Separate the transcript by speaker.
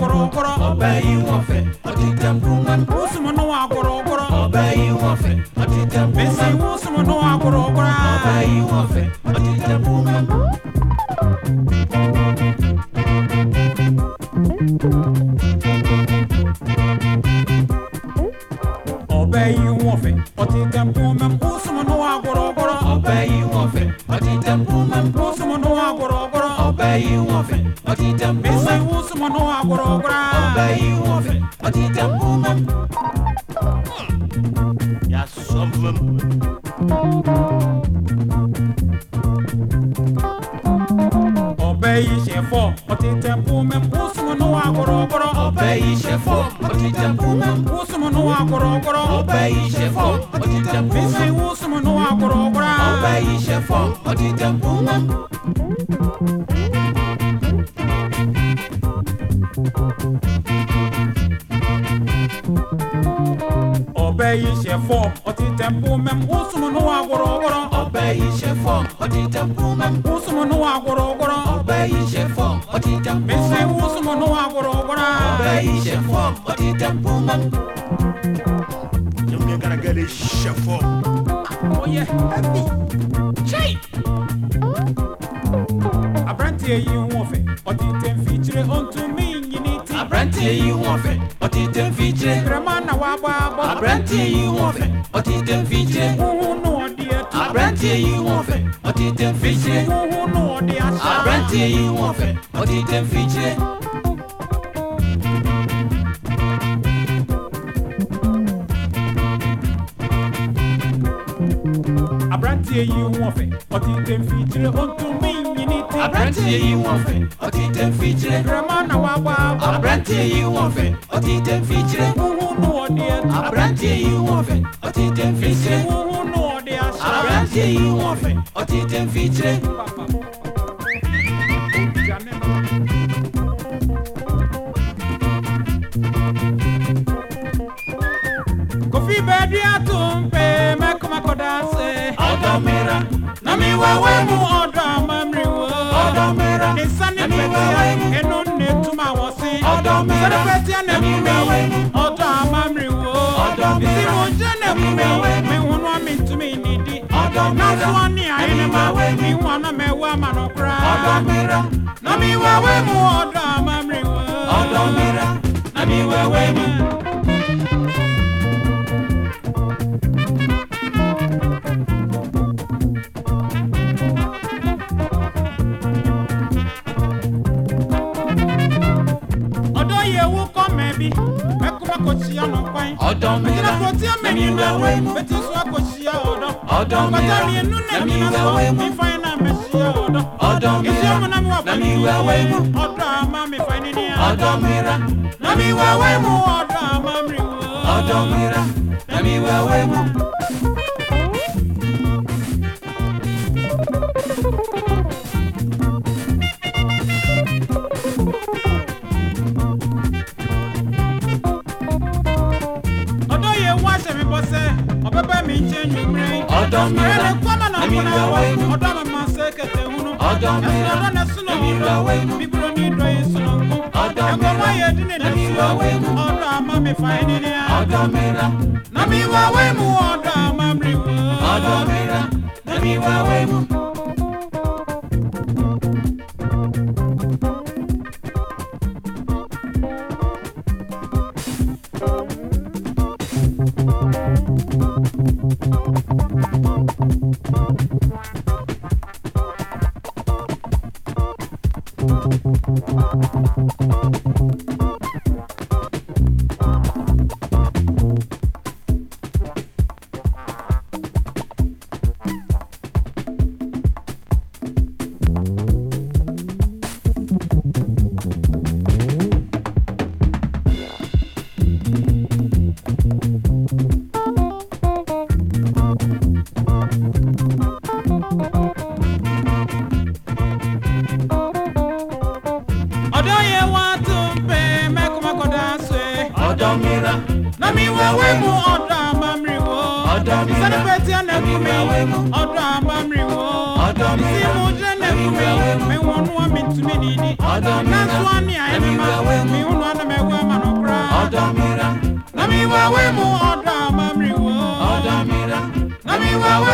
Speaker 1: korokoro ọbẹ̀ yìí wọ́n fẹ́ ọ̀títẹ̀ mbúman. wúsùmù nù wà korokoro ọbẹ̀ yìí wọ́n fẹ́ ọ̀títẹ̀ mbúman. bẹ́sẹ̀ wúsùmù nù wà korokoro ọbẹ̀ yìí wọ́n fẹ́ ọ̀títẹ̀ mbúman. ọbẹ̀ yìí wọ́n fẹ́ ọ̀títẹ̀ mbúman. wúsùmù nù wà ọbẹ̀ yìí wọ́n fẹ́ ọ̀títẹ̀ mbúman. yi wɔ fɛ ɔti dɛm ɛsɛ O no agorɔ kura ɔbɛ yi wɔ fɛ ɔti dɛm umam. yasɔm o ọbẹ̀ yìí yi hyɛ fɔm ɔti tɛ mpomɛm wosum no wa gorogoro. ɔbɛ yi hyɛ fɔm ɔti tɛ mpomɛm. wosum no wa gorogoro. ɔbɛ yi hyɛ fɔm ɔti tɛ mpomɛm. mesɛ wosum no wa gorogoro. ɔbɛ yi hyɛ fɔm ɔti tɛ mpomɛm. nyamuya kana gɛlɛ hyɛ fɔm. ɔyɛ ɛbi kyɛn. aberanteɛ yi ho fɛ ɔti tɛ mfikyire ɔntumi aberanteɛ yi wɔn fɛ ɔtete mfikyire rɛma na wabɔ abɔ aberanteɛ yi wɔn fɛ ɔtete mfikyire huhu na ɔde ato aberanteɛ yi wɔn fɛ ɔtete mfikyire huhu na ɔde ahyɛ aberanteɛ yi wɔn fɛ ɔtete mfikyire. aberanteɛ yi wɔn fɛ ɔtete mfikyire ɔntumi nyini ti aberanteɛ yi wɔn fɛ ɔtete mfikyire rɛma na wabɔ aberanteɛ yi wɔn fɛ ɔtitɛ mfikyire huhu no ɔdeɛ aberanteɛ yi wɔn fɛ ɔtitɛ mfikyire huhu no ɔde ahyɛ aberanteɛ yi wɔn fɛ ɔtitɛ mfikyire. kofi bɛɛdi ato mpe mɛkoma kɔda se. ɔdɔ mera na mi wɛwɛ mu ɔdɔ amamiri wo. ɔdɔ mera na mi wɛwɛ mu ọ̀dọ̀ mi sẹ́ni pé tí ẹnẹ mú mi wé ọ̀dọ̀ àmà mi wò ọ̀dọ̀ mi tí mo jẹ́ ẹnẹ mú mi hun náà mi tún mi nìdí ọ̀dọ̀ mi rẹ náà ní àyẹ̀nì mà mi hun àná mi wá mà nù kúrá ọ̀dọ̀ mi mi wá mu ọ̀dọ̀ àmà mi wò ọ̀dọ̀ mi mi wá mu. akohyia nɔkwan megyina kurɔtea manyinu awe mu mete so akohyia ɔdɔ mpata mmienu na mena so memfae na mahyia ɔdɔ ɛhyia mu na mewɔ panini ɔdɔ ama mefae ne nea na mewɔ awe mu ɔdɔ ama mmerewu ɔdɔ mera na mewɔ awe mu mira emira waimu ọdọ mira emira waimu ọdọ mira emira waimu ọdọ ama mi fa ẹni ni a ọdọ mira na mi wa waimu ọdọ ama mi wa ọdọ mira na mi wa waimu. Thank you. ye watu mpe mekumekɔda soe ɔdɔ mira na mi wewe mu ɔdɔ amamri wo ɔdɔ mira sani pɛtia na kumi ɔdɔ amamri wo ɔdɔ mira si mu gyina na kumi mi wɔn wa mi ntumi nini ɔdɔ mira na so ani a ma mi hu na mi wɔ ama no kura ɔdɔ mira na mi wewe mu ɔdɔ amamri wo ɔdɔ mira na mi wewe.